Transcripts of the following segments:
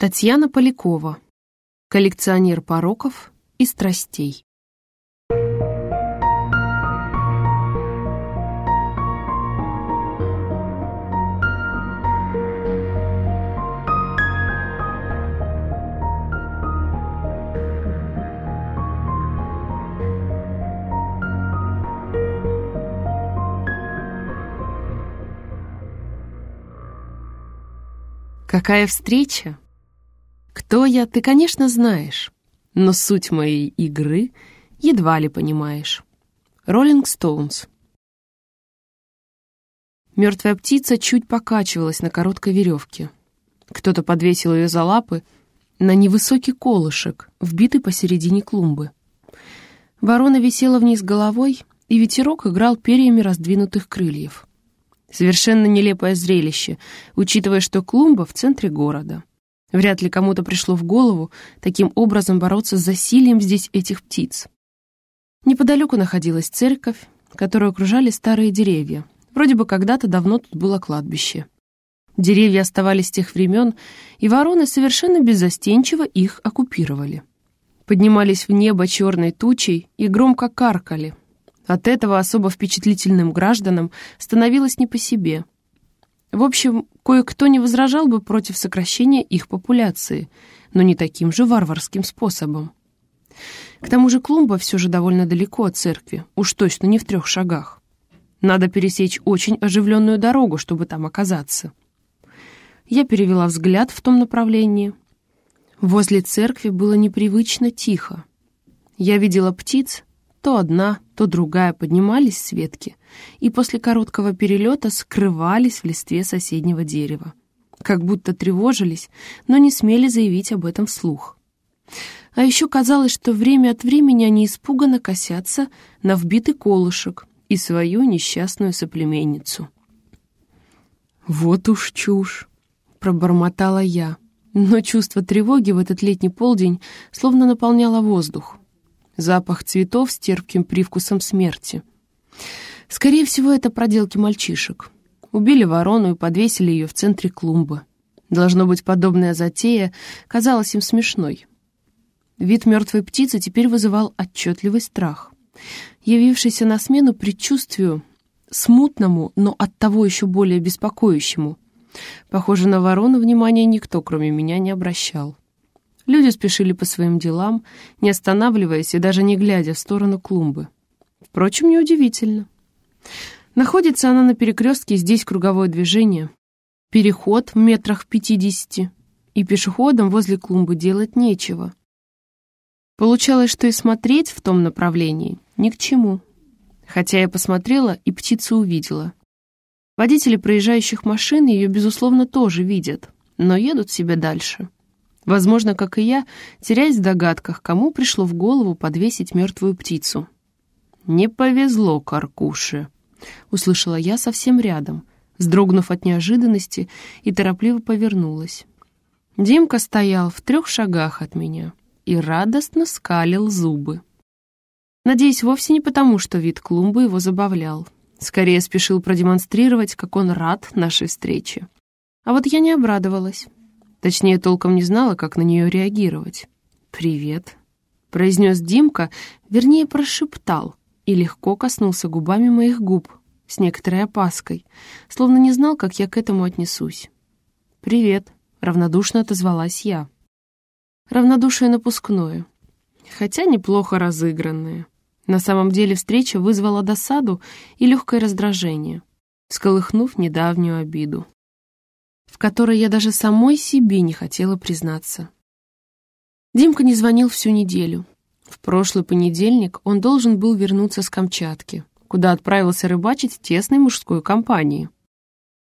Татьяна Полякова. Коллекционер пороков и страстей. Какая встреча! Кто я, ты, конечно, знаешь, но суть моей игры едва ли понимаешь. Роллинг Стоунс. Мертвая птица чуть покачивалась на короткой веревке. Кто-то подвесил ее за лапы на невысокий колышек, вбитый посередине клумбы. Ворона висела вниз головой, и ветерок играл перьями раздвинутых крыльев. Совершенно нелепое зрелище, учитывая, что клумба в центре города. Вряд ли кому-то пришло в голову таким образом бороться с засилием здесь этих птиц. Неподалеку находилась церковь, которую окружали старые деревья. Вроде бы когда-то давно тут было кладбище. Деревья оставались с тех времен, и вороны совершенно беззастенчиво их оккупировали. Поднимались в небо черной тучей и громко каркали, от этого особо впечатлительным гражданам становилось не по себе. В общем, кое-кто не возражал бы против сокращения их популяции, но не таким же варварским способом. К тому же клумба все же довольно далеко от церкви, уж точно не в трех шагах. Надо пересечь очень оживленную дорогу, чтобы там оказаться. Я перевела взгляд в том направлении. Возле церкви было непривычно тихо. Я видела птиц, то одна, то другая поднимались с ветки и после короткого перелета скрывались в листве соседнего дерева. Как будто тревожились, но не смели заявить об этом вслух. А еще казалось, что время от времени они испуганно косятся на вбитый колышек и свою несчастную соплеменницу. «Вот уж чушь!» — пробормотала я, но чувство тревоги в этот летний полдень словно наполняло воздух запах цветов с терпким привкусом смерти. Скорее всего, это проделки мальчишек. Убили ворону и подвесили ее в центре клумбы. Должно быть, подобная затея казалась им смешной. Вид мертвой птицы теперь вызывал отчетливый страх. Явившийся на смену предчувствию, смутному, но оттого еще более беспокоящему. Похоже, на ворону внимания никто, кроме меня, не обращал. Люди спешили по своим делам, не останавливаясь и даже не глядя в сторону клумбы. Впрочем, неудивительно. Находится она на перекрестке, здесь круговое движение. Переход в метрах пятидесяти, и пешеходам возле клумбы делать нечего. Получалось, что и смотреть в том направлении ни к чему. Хотя я посмотрела и птицу увидела. Водители проезжающих машин ее, безусловно, тоже видят, но едут себе дальше. Возможно, как и я, теряясь в догадках, кому пришло в голову подвесить мертвую птицу. «Не повезло, Каркуше», — услышала я совсем рядом, вздрогнув от неожиданности и торопливо повернулась. Димка стоял в трех шагах от меня и радостно скалил зубы. Надеюсь, вовсе не потому, что вид клумбы его забавлял. Скорее спешил продемонстрировать, как он рад нашей встрече. А вот я не обрадовалась. Точнее, толком не знала, как на нее реагировать. «Привет», — произнес Димка, вернее, прошептал, и легко коснулся губами моих губ, с некоторой опаской, словно не знал, как я к этому отнесусь. «Привет», — равнодушно отозвалась я. Равнодушие напускное, хотя неплохо разыгранное. На самом деле встреча вызвала досаду и легкое раздражение, сколыхнув недавнюю обиду в которой я даже самой себе не хотела признаться. Димка не звонил всю неделю. В прошлый понедельник он должен был вернуться с Камчатки, куда отправился рыбачить в тесной мужской компании.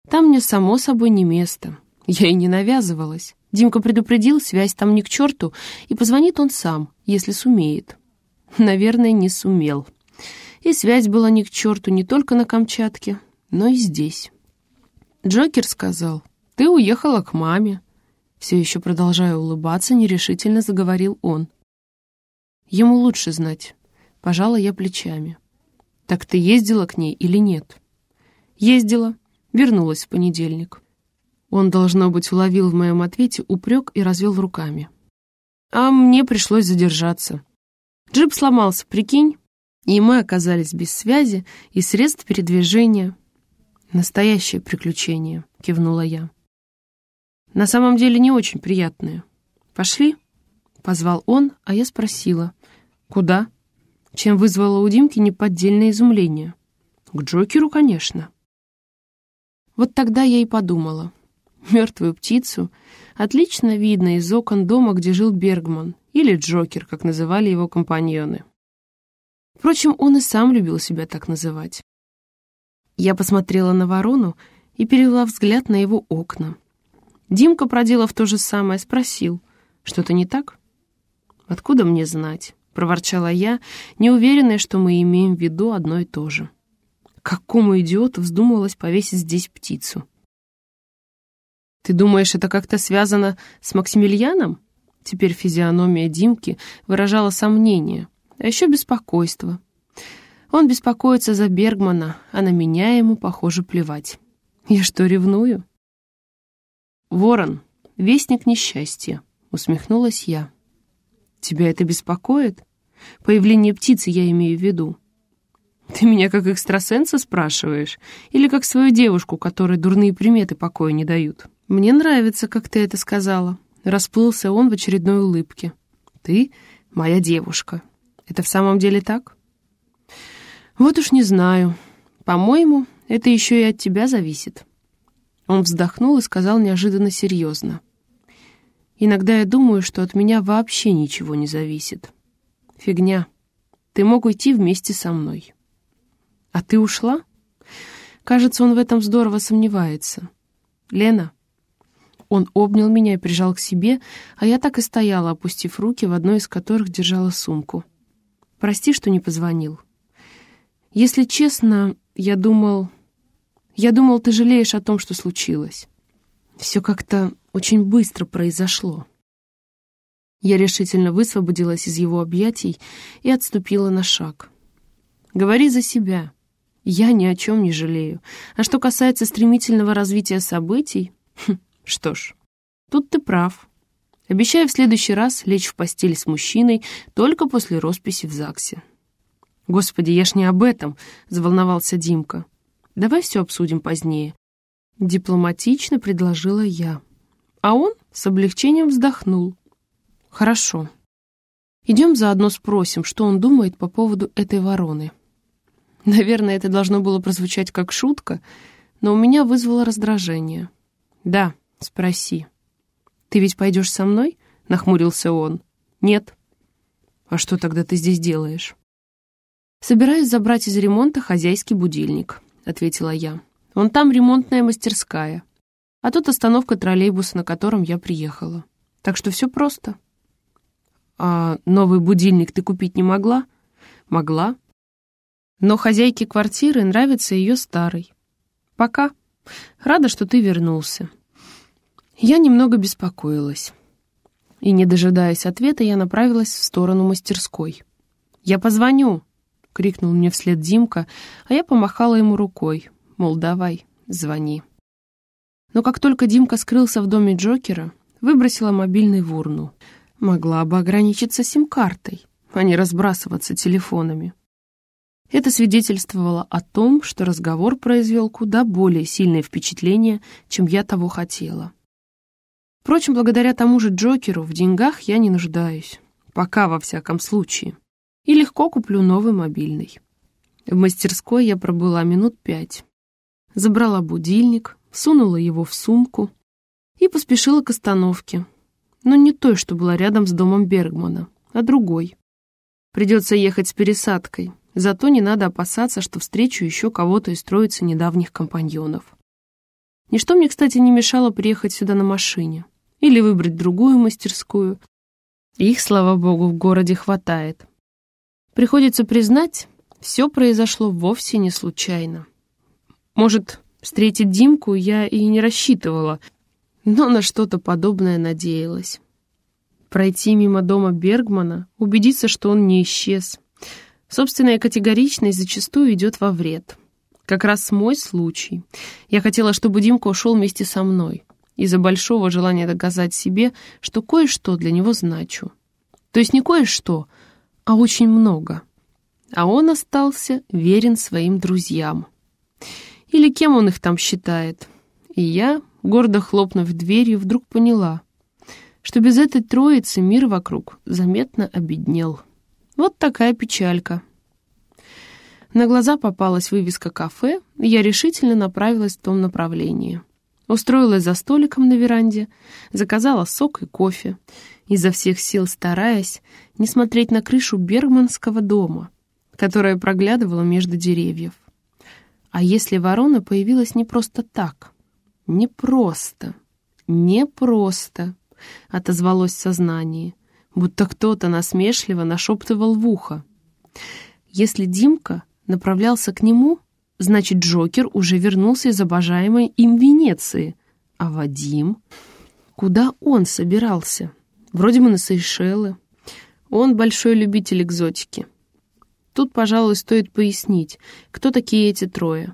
Там мне, само собой, не место. Я и не навязывалась. Димка предупредил, связь там ни к черту, и позвонит он сам, если сумеет. Наверное, не сумел. И связь была ни к черту не только на Камчатке, но и здесь. Джокер сказал, «Ты уехала к маме». Все еще продолжая улыбаться, нерешительно заговорил он. Ему лучше знать. Пожала я плечами. «Так ты ездила к ней или нет?» «Ездила. Вернулась в понедельник». Он, должно быть, уловил в моем ответе упрек и развел руками. А мне пришлось задержаться. Джип сломался, прикинь, и мы оказались без связи и средств передвижения. «Настоящее приключение», — кивнула я. «На самом деле не очень приятное. Пошли?» — позвал он, а я спросила. «Куда?» Чем вызвало у Димки неподдельное изумление. «К Джокеру, конечно». Вот тогда я и подумала. Мертвую птицу отлично видно из окон дома, где жил Бергман, или Джокер, как называли его компаньоны. Впрочем, он и сам любил себя так называть. Я посмотрела на ворону и перевела взгляд на его окна. Димка, проделав то же самое, спросил, что-то не так? «Откуда мне знать?» — проворчала я, неуверенная, что мы имеем в виду одно и то же. Какому идиоту вздумалось повесить здесь птицу? «Ты думаешь, это как-то связано с Максимилианом?» Теперь физиономия Димки выражала сомнение, а еще беспокойство. Он беспокоится за Бергмана, а на меня ему, похоже, плевать. Я что, ревную? «Ворон, вестник несчастья», — усмехнулась я. «Тебя это беспокоит? Появление птицы я имею в виду». «Ты меня как экстрасенса спрашиваешь? Или как свою девушку, которой дурные приметы покоя не дают?» «Мне нравится, как ты это сказала», — расплылся он в очередной улыбке. «Ты моя девушка. Это в самом деле так?» «Вот уж не знаю. По-моему, это еще и от тебя зависит». Он вздохнул и сказал неожиданно серьезно. «Иногда я думаю, что от меня вообще ничего не зависит. Фигня. Ты мог уйти вместе со мной». «А ты ушла?» Кажется, он в этом здорово сомневается. «Лена, он обнял меня и прижал к себе, а я так и стояла, опустив руки, в одной из которых держала сумку. «Прости, что не позвонил. Если честно, я думал... Я думал, ты жалеешь о том, что случилось. Все как-то очень быстро произошло». Я решительно высвободилась из его объятий и отступила на шаг. «Говори за себя. Я ни о чем не жалею. А что касается стремительного развития событий, хм, что ж, тут ты прав. Обещаю в следующий раз лечь в постель с мужчиной только после росписи в ЗАГСе. Господи, я ж не об этом, заволновался Димка. Давай все обсудим позднее. Дипломатично предложила я. А он с облегчением вздохнул. Хорошо. Идем заодно спросим, что он думает по поводу этой вороны. Наверное, это должно было прозвучать как шутка, но у меня вызвало раздражение. Да, «Спроси». «Ты ведь пойдешь со мной?» — нахмурился он. «Нет». «А что тогда ты здесь делаешь?» «Собираюсь забрать из ремонта хозяйский будильник», — ответила я. «Вон там ремонтная мастерская, а тут остановка троллейбуса, на котором я приехала. Так что все просто». «А новый будильник ты купить не могла?» «Могла. Но хозяйке квартиры нравится ее старый. Пока. Рада, что ты вернулся». Я немного беспокоилась. И, не дожидаясь ответа, я направилась в сторону мастерской. «Я позвоню!» — крикнул мне вслед Димка, а я помахала ему рукой, мол, давай, звони. Но как только Димка скрылся в доме Джокера, выбросила мобильный в урну. Могла бы ограничиться сим-картой, а не разбрасываться телефонами. Это свидетельствовало о том, что разговор произвел куда более сильное впечатление, чем я того хотела. Впрочем, благодаря тому же Джокеру в деньгах я не нуждаюсь. Пока, во всяком случае. И легко куплю новый мобильный. В мастерской я пробыла минут пять. Забрала будильник, сунула его в сумку и поспешила к остановке. Но не той, что была рядом с домом Бергмана, а другой. Придется ехать с пересадкой, зато не надо опасаться, что встречу еще кого-то из троицы недавних компаньонов. Ничто мне, кстати, не мешало приехать сюда на машине или выбрать другую мастерскую. Их, слава богу, в городе хватает. Приходится признать, все произошло вовсе не случайно. Может, встретить Димку я и не рассчитывала, но на что-то подобное надеялась. Пройти мимо дома Бергмана, убедиться, что он не исчез. Собственная категоричность зачастую идет во вред. Как раз мой случай. Я хотела, чтобы Димка ушел вместе со мной. из-за большого желания доказать себе, что кое-что для него значу. То есть не кое-что, а очень много. А он остался верен своим друзьям. Или кем он их там считает. И я, гордо хлопнув дверью, вдруг поняла, что без этой троицы мир вокруг заметно обеднел. Вот такая печалька. На глаза попалась вывеска кафе, и я решительно направилась в том направлении. Устроилась за столиком на веранде, заказала сок и кофе, изо всех сил стараясь не смотреть на крышу Бергманского дома, которая проглядывала между деревьев. А если ворона появилась не просто так? Не просто, не просто, отозвалось сознание, будто кто-то насмешливо нашептывал в ухо. Если Димка направлялся к нему, значит, Джокер уже вернулся из обожаемой им Венеции. А Вадим? Куда он собирался? Вроде бы на Сейшелы. Он большой любитель экзотики. Тут, пожалуй, стоит пояснить, кто такие эти трое.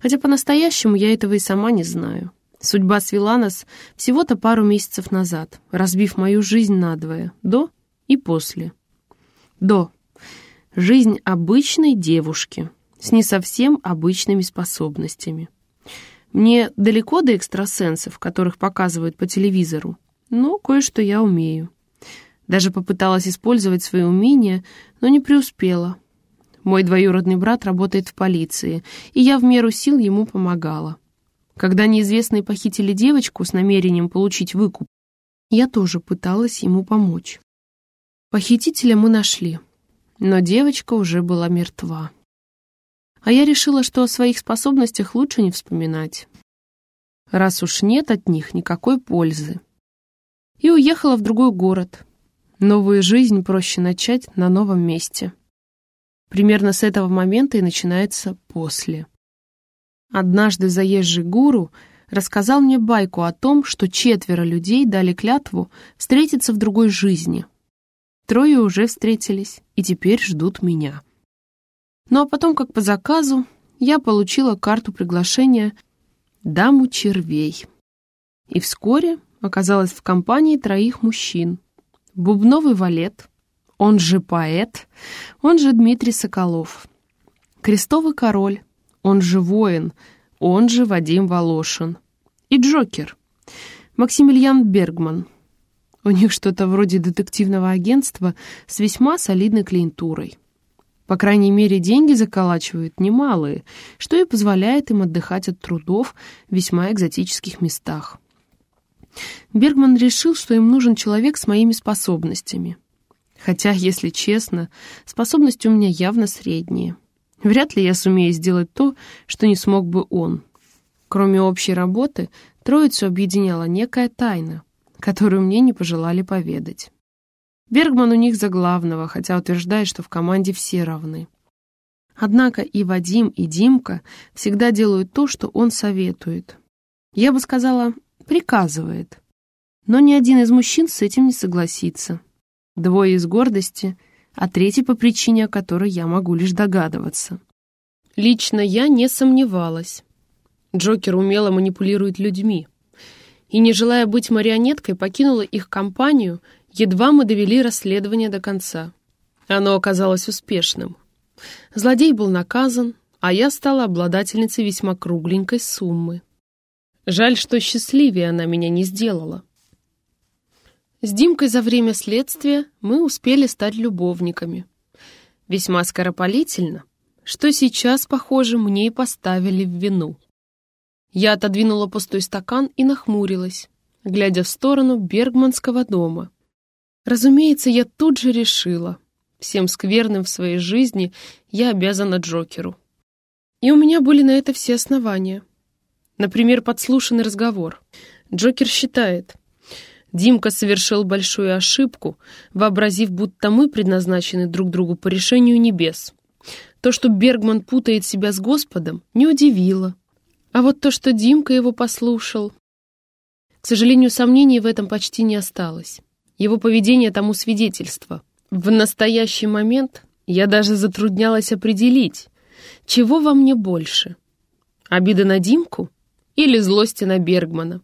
Хотя по-настоящему я этого и сама не знаю. Судьба свела нас всего-то пару месяцев назад, разбив мою жизнь надвое, до и после. До. Жизнь обычной девушки с не совсем обычными способностями. Мне далеко до экстрасенсов, которых показывают по телевизору, но кое-что я умею. Даже попыталась использовать свои умения, но не преуспела. Мой двоюродный брат работает в полиции, и я в меру сил ему помогала. Когда неизвестные похитили девочку с намерением получить выкуп, я тоже пыталась ему помочь. Похитителя мы нашли, но девочка уже была мертва. А я решила, что о своих способностях лучше не вспоминать, раз уж нет от них никакой пользы. И уехала в другой город. Новую жизнь проще начать на новом месте. Примерно с этого момента и начинается «после». Однажды заезжий гуру рассказал мне байку о том, что четверо людей дали клятву встретиться в другой жизни. Трое уже встретились и теперь ждут меня. Ну а потом, как по заказу, я получила карту приглашения «Даму червей». И вскоре оказалась в компании троих мужчин. Бубновый валет, он же поэт, он же Дмитрий Соколов. Крестовый король, он же воин, он же Вадим Волошин. И Джокер, Максимилиан Бергман. У них что-то вроде детективного агентства с весьма солидной клиентурой. По крайней мере, деньги заколачивают немалые, что и позволяет им отдыхать от трудов в весьма экзотических местах. Бергман решил, что им нужен человек с моими способностями. Хотя, если честно, способности у меня явно средние. Вряд ли я сумею сделать то, что не смог бы он. Кроме общей работы, троицу объединяла некая тайна, которую мне не пожелали поведать. Бергман у них за главного, хотя утверждает, что в команде все равны. Однако и Вадим, и Димка всегда делают то, что он советует. Я бы сказала, приказывает. Но ни один из мужчин с этим не согласится. Двое из гордости, а третий по причине, о которой я могу лишь догадываться. Лично я не сомневалась. Джокер умело манипулирует людьми. И, не желая быть марионеткой, покинула их компанию — Едва мы довели расследование до конца. Оно оказалось успешным. Злодей был наказан, а я стала обладательницей весьма кругленькой суммы. Жаль, что счастливее она меня не сделала. С Димкой за время следствия мы успели стать любовниками. Весьма скоропалительно, что сейчас, похоже, мне и поставили в вину. Я отодвинула пустой стакан и нахмурилась, глядя в сторону Бергманского дома — Разумеется, я тут же решила. Всем скверным в своей жизни я обязана Джокеру. И у меня были на это все основания. Например, подслушанный разговор. Джокер считает, Димка совершил большую ошибку, вообразив, будто мы предназначены друг другу по решению небес. То, что Бергман путает себя с Господом, не удивило. А вот то, что Димка его послушал... К сожалению, сомнений в этом почти не осталось. Его поведение тому свидетельство. В настоящий момент я даже затруднялась определить, чего во мне больше. Обида на Димку или злости на Бергмана?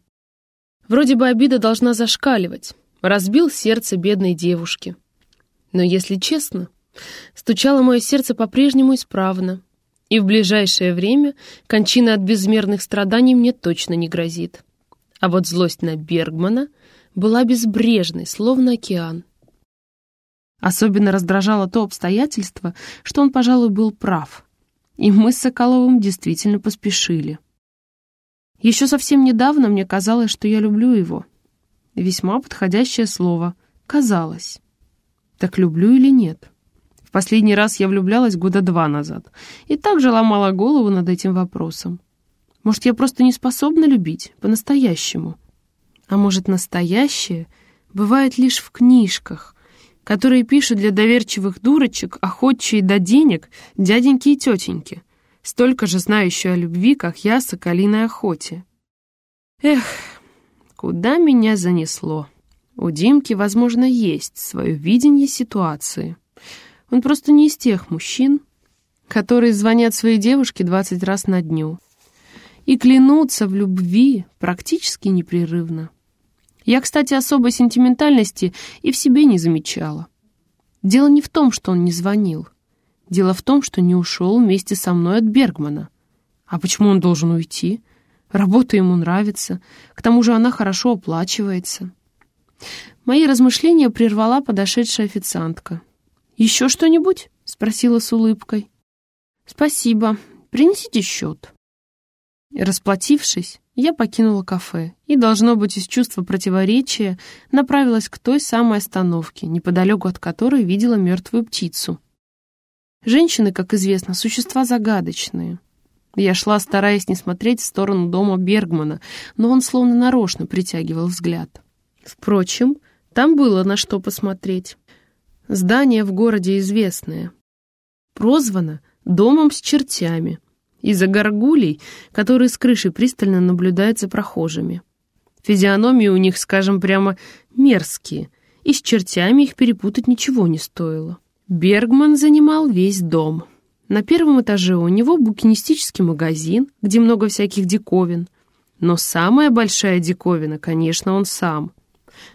Вроде бы обида должна зашкаливать. Разбил сердце бедной девушки. Но, если честно, стучало мое сердце по-прежнему исправно, и в ближайшее время кончина от безмерных страданий мне точно не грозит. А вот злость на Бергмана была безбрежной, словно океан. Особенно раздражало то обстоятельство, что он, пожалуй, был прав. И мы с Соколовым действительно поспешили. Еще совсем недавно мне казалось, что я люблю его. Весьма подходящее слово «казалось». Так люблю или нет? В последний раз я влюблялась года два назад и также ломала голову над этим вопросом. Может, я просто не способна любить по-настоящему? А может, настоящее бывает лишь в книжках, которые пишут для доверчивых дурочек, охотчие до денег, дяденьки и тетеньки, столько же знающие о любви, как я, соколиной охоте. Эх, куда меня занесло? У Димки, возможно, есть свое видение ситуации. Он просто не из тех мужчин, которые звонят своей девушке 20 раз на дню и клянутся в любви практически непрерывно. Я, кстати, особой сентиментальности и в себе не замечала. Дело не в том, что он не звонил. Дело в том, что не ушел вместе со мной от Бергмана. А почему он должен уйти? Работа ему нравится, к тому же она хорошо оплачивается. Мои размышления прервала подошедшая официантка. «Еще что-нибудь?» — спросила с улыбкой. «Спасибо. Принесите счет». Расплатившись, я покинула кафе и, должно быть, из чувства противоречия направилась к той самой остановке, неподалеку от которой видела мертвую птицу. Женщины, как известно, существа загадочные. Я шла, стараясь не смотреть в сторону дома Бергмана, но он словно нарочно притягивал взгляд. Впрочем, там было на что посмотреть. Здание в городе известное. Прозвано «домом с чертями», из-за горгулей, которые с крыши пристально наблюдают за прохожими. Физиономии у них, скажем прямо, мерзкие, и с чертями их перепутать ничего не стоило. Бергман занимал весь дом. На первом этаже у него букинистический магазин, где много всяких диковин. Но самая большая диковина, конечно, он сам.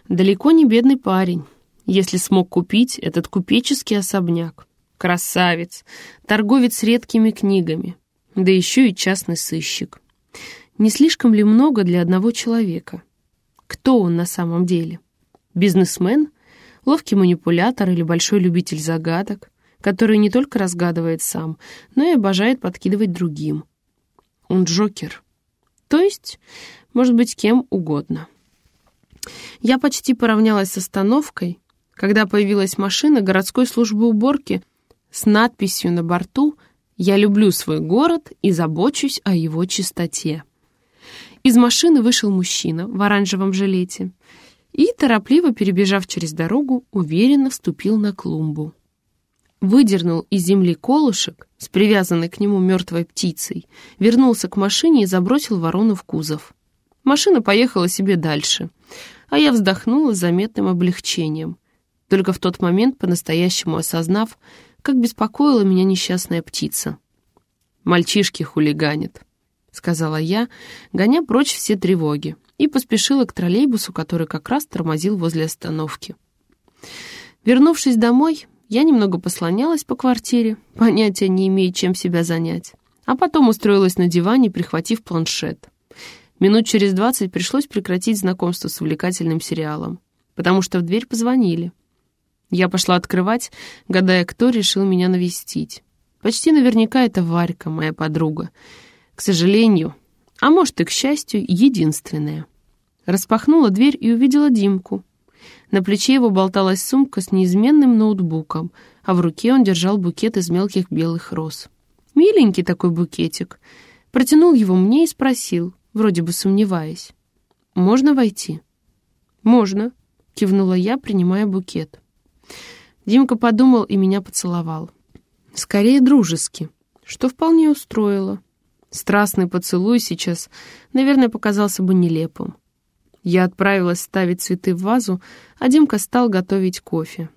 Далеко не бедный парень, если смог купить этот купеческий особняк. Красавец, торговец редкими книгами, да еще и частный сыщик. Не слишком ли много для одного человека? Кто он на самом деле? Бизнесмен? Ловкий манипулятор или большой любитель загадок, который не только разгадывает сам, но и обожает подкидывать другим? Он Джокер. То есть, может быть, кем угодно. Я почти поравнялась с остановкой, когда появилась машина городской службы уборки с надписью на борту я люблю свой город и забочусь о его чистоте. Из машины вышел мужчина в оранжевом жилете и, торопливо перебежав через дорогу, уверенно вступил на клумбу. Выдернул из земли колышек с привязанной к нему мертвой птицей, вернулся к машине и забросил ворону в кузов. Машина поехала себе дальше, а я вздохнула с заметным облегчением, только в тот момент по-настоящему осознав, как беспокоила меня несчастная птица. «Мальчишки хулиганят», — сказала я, гоня прочь все тревоги, и поспешила к троллейбусу, который как раз тормозил возле остановки. Вернувшись домой, я немного послонялась по квартире, понятия не имея, чем себя занять, а потом устроилась на диване, прихватив планшет. Минут через двадцать пришлось прекратить знакомство с увлекательным сериалом, потому что в дверь позвонили. Я пошла открывать, гадая, кто решил меня навестить. Почти наверняка это Варька, моя подруга. К сожалению, а может и к счастью, единственная. Распахнула дверь и увидела Димку. На плече его болталась сумка с неизменным ноутбуком, а в руке он держал букет из мелких белых роз. Миленький такой букетик. Протянул его мне и спросил, вроде бы сомневаясь. «Можно войти?» «Можно», — кивнула я, принимая букет. Димка подумал и меня поцеловал. Скорее дружески, что вполне устроило. Страстный поцелуй сейчас, наверное, показался бы нелепым. Я отправилась ставить цветы в вазу, а Димка стал готовить кофе.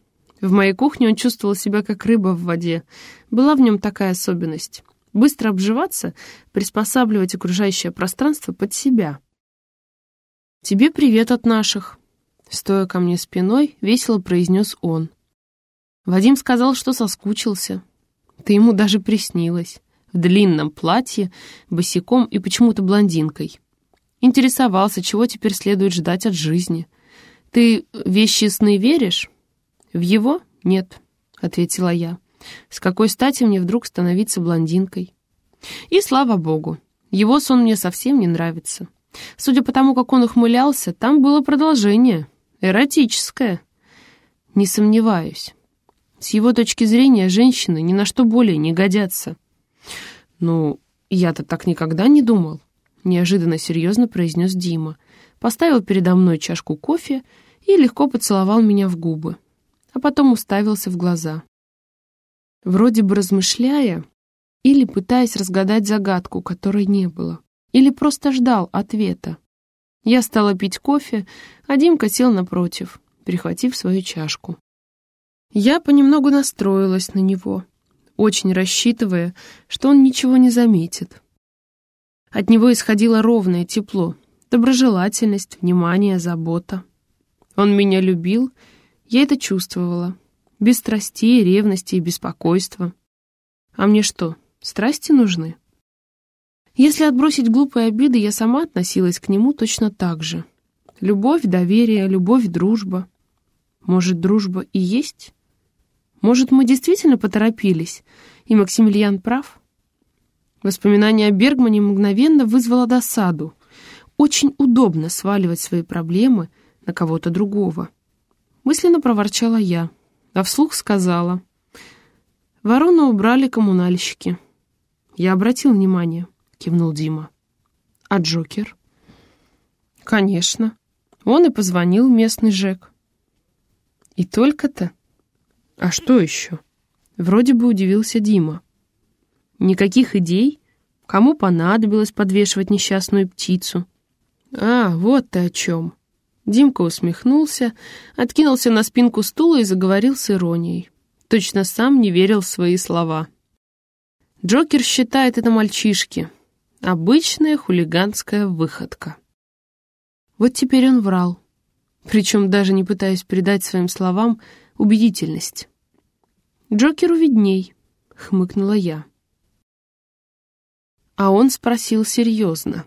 В моей кухне он чувствовал себя как рыба в воде. Была в нем такая особенность. Быстро обживаться, приспосабливать окружающее пространство под себя — «Тебе привет от наших», — стоя ко мне спиной, весело произнес он. Вадим сказал, что соскучился. Ты ему даже приснилась. В длинном платье, босиком и почему-то блондинкой. Интересовался, чего теперь следует ждать от жизни. Ты вещи сны веришь? В его? Нет, — ответила я. С какой стати мне вдруг становиться блондинкой? И слава богу, его сон мне совсем не нравится. Судя по тому, как он ухмылялся, там было продолжение. Эротическое. Не сомневаюсь. С его точки зрения женщины ни на что более не годятся. «Ну, я-то так никогда не думал», — неожиданно серьезно произнес Дима. Поставил передо мной чашку кофе и легко поцеловал меня в губы, а потом уставился в глаза. Вроде бы размышляя или пытаясь разгадать загадку, которой не было или просто ждал ответа. Я стала пить кофе, а Димка сел напротив, прихватив свою чашку. Я понемногу настроилась на него, очень рассчитывая, что он ничего не заметит. От него исходило ровное тепло, доброжелательность, внимание, забота. Он меня любил, я это чувствовала, без страстей, ревности и беспокойства. А мне что, страсти нужны? Если отбросить глупые обиды, я сама относилась к нему точно так же. Любовь, доверие, любовь, дружба. Может, дружба и есть? Может, мы действительно поторопились, и Максимилиан прав? Воспоминание о Бергмане мгновенно вызвало досаду. Очень удобно сваливать свои проблемы на кого-то другого. Мысленно проворчала я, а вслух сказала. Ворона убрали коммунальщики. Я обратил внимание кивнул Дима. А Джокер? Конечно. Он и позвонил местный Жек. И только-то? А что еще? Вроде бы удивился Дима. Никаких идей? Кому понадобилось подвешивать несчастную птицу? А, вот ты о чем. Димка усмехнулся, откинулся на спинку стула и заговорил с иронией. Точно сам не верил в свои слова. Джокер считает это мальчишки, Обычная хулиганская выходка. Вот теперь он врал, причем даже не пытаясь придать своим словам убедительность. «Джокеру видней», — хмыкнула я. А он спросил серьезно.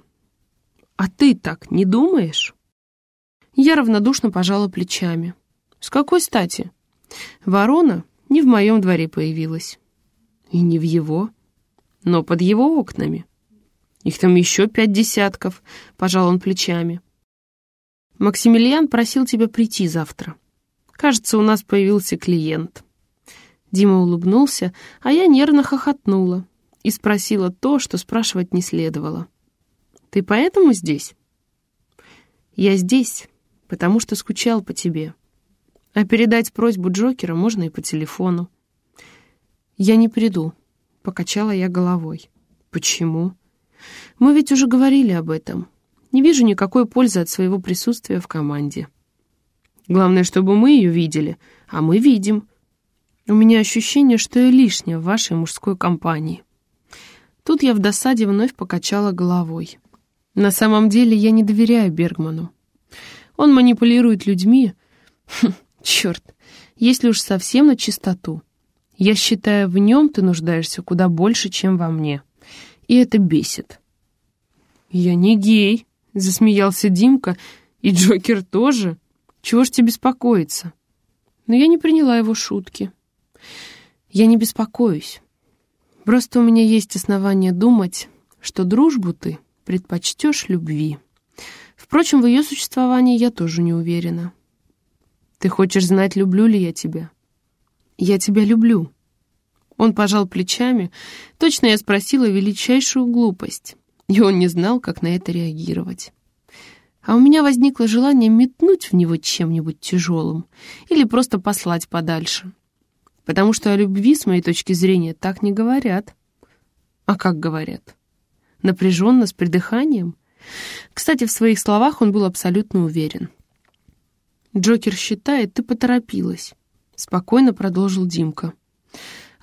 «А ты так не думаешь?» Я равнодушно пожала плечами. «С какой стати? Ворона не в моем дворе появилась. И не в его, но под его окнами». Их там еще пять десятков, пожал он плечами. Максимилиан просил тебя прийти завтра. Кажется, у нас появился клиент. Дима улыбнулся, а я нервно хохотнула и спросила то, что спрашивать не следовало. «Ты поэтому здесь?» «Я здесь, потому что скучал по тебе. А передать просьбу Джокера можно и по телефону». «Я не приду», — покачала я головой. «Почему?» Мы ведь уже говорили об этом. Не вижу никакой пользы от своего присутствия в команде. Главное, чтобы мы ее видели, а мы видим. У меня ощущение, что я лишняя в вашей мужской компании. Тут я в досаде вновь покачала головой. На самом деле я не доверяю Бергману. Он манипулирует людьми. Хм, черт, если уж совсем на чистоту. Я считаю, в нем ты нуждаешься куда больше, чем во мне и это бесит. «Я не гей», — засмеялся Димка, — «и Джокер тоже. Чего ж тебе беспокоиться?» Но я не приняла его шутки. «Я не беспокоюсь. Просто у меня есть основания думать, что дружбу ты предпочтешь любви. Впрочем, в ее существовании я тоже не уверена. Ты хочешь знать, люблю ли я тебя? Я тебя люблю». Он пожал плечами. Точно я спросила величайшую глупость, и он не знал, как на это реагировать. А у меня возникло желание метнуть в него чем-нибудь тяжелым или просто послать подальше. Потому что о любви, с моей точки зрения, так не говорят. А как говорят? Напряженно, с придыханием? Кстати, в своих словах он был абсолютно уверен. «Джокер считает, ты поторопилась», — спокойно продолжил Димка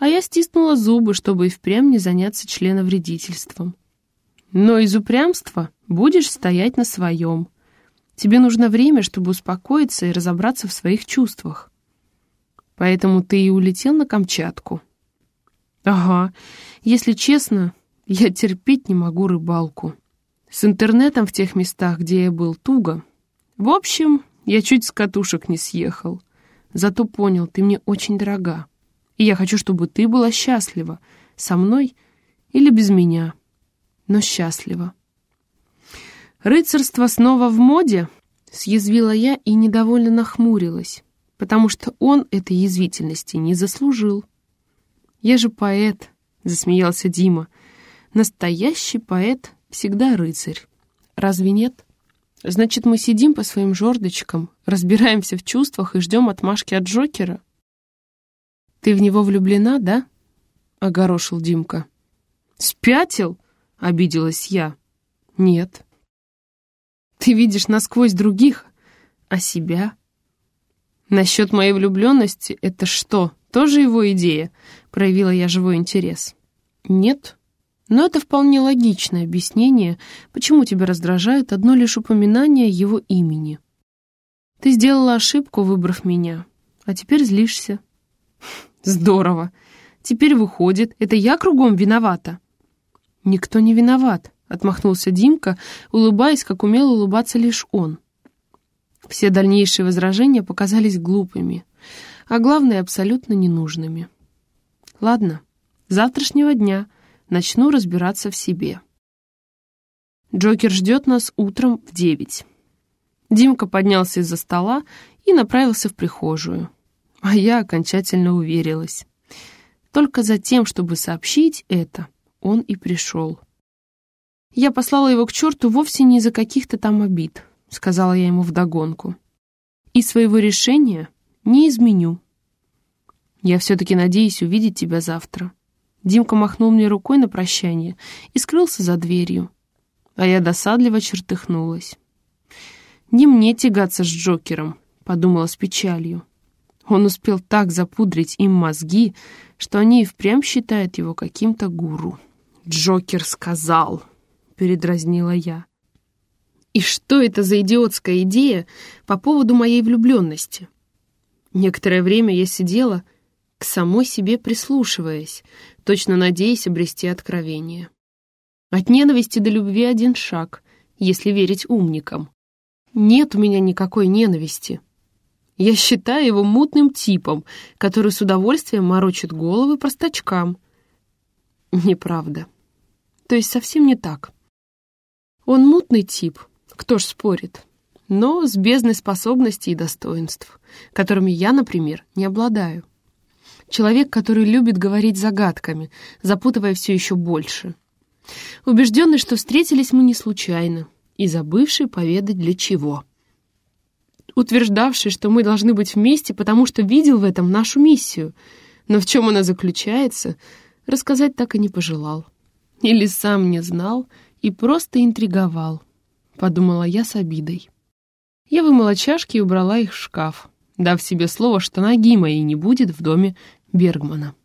а я стиснула зубы, чтобы и впрямь не заняться членовредительством. Но из упрямства будешь стоять на своем. Тебе нужно время, чтобы успокоиться и разобраться в своих чувствах. Поэтому ты и улетел на Камчатку. Ага, если честно, я терпеть не могу рыбалку. С интернетом в тех местах, где я был, туго. В общем, я чуть с катушек не съехал. Зато понял, ты мне очень дорога. И я хочу, чтобы ты была счастлива. Со мной или без меня. Но счастлива. «Рыцарство снова в моде?» — съязвила я и недовольно нахмурилась, потому что он этой язвительности не заслужил. «Я же поэт», — засмеялся Дима. «Настоящий поэт всегда рыцарь. Разве нет? Значит, мы сидим по своим жердочкам, разбираемся в чувствах и ждем отмашки от Джокера?» «Ты в него влюблена, да?» — огорошил Димка. «Спятил?» — обиделась я. «Нет». «Ты видишь насквозь других, а себя?» «Насчет моей влюбленности — это что, тоже его идея?» — проявила я живой интерес. «Нет, но это вполне логичное объяснение, почему тебя раздражает одно лишь упоминание его имени. Ты сделала ошибку, выбрав меня, а теперь злишься». Здорово. Теперь выходит, это я кругом виновата. Никто не виноват, отмахнулся Димка, улыбаясь, как умел улыбаться лишь он. Все дальнейшие возражения показались глупыми, а главное, абсолютно ненужными. Ладно, завтрашнего дня начну разбираться в себе. Джокер ждет нас утром в девять. Димка поднялся из-за стола и направился в прихожую а я окончательно уверилась. Только за тем, чтобы сообщить это, он и пришел. «Я послала его к черту вовсе не из-за каких-то там обид», — сказала я ему вдогонку. «И своего решения не изменю. Я все-таки надеюсь увидеть тебя завтра». Димка махнул мне рукой на прощание и скрылся за дверью, а я досадливо чертыхнулась. «Не мне тягаться с Джокером», — подумала с печалью. Он успел так запудрить им мозги, что они и впрямь считают его каким-то гуру. «Джокер сказал», — передразнила я. «И что это за идиотская идея по поводу моей влюбленности?» Некоторое время я сидела, к самой себе прислушиваясь, точно надеясь обрести откровение. От ненависти до любви один шаг, если верить умникам. Нет у меня никакой ненависти. Я считаю его мутным типом, который с удовольствием морочит головы простачкам. Неправда. То есть совсем не так. Он мутный тип, кто ж спорит, но с бездной способностей и достоинств, которыми я, например, не обладаю. Человек, который любит говорить загадками, запутывая все еще больше. Убежденный, что встретились мы не случайно, и забывший поведать для чего утверждавший, что мы должны быть вместе, потому что видел в этом нашу миссию. Но в чем она заключается, рассказать так и не пожелал. Или сам не знал и просто интриговал, подумала я с обидой. Я вымыла чашки и убрала их в шкаф, дав себе слово, что ноги моей не будет в доме Бергмана.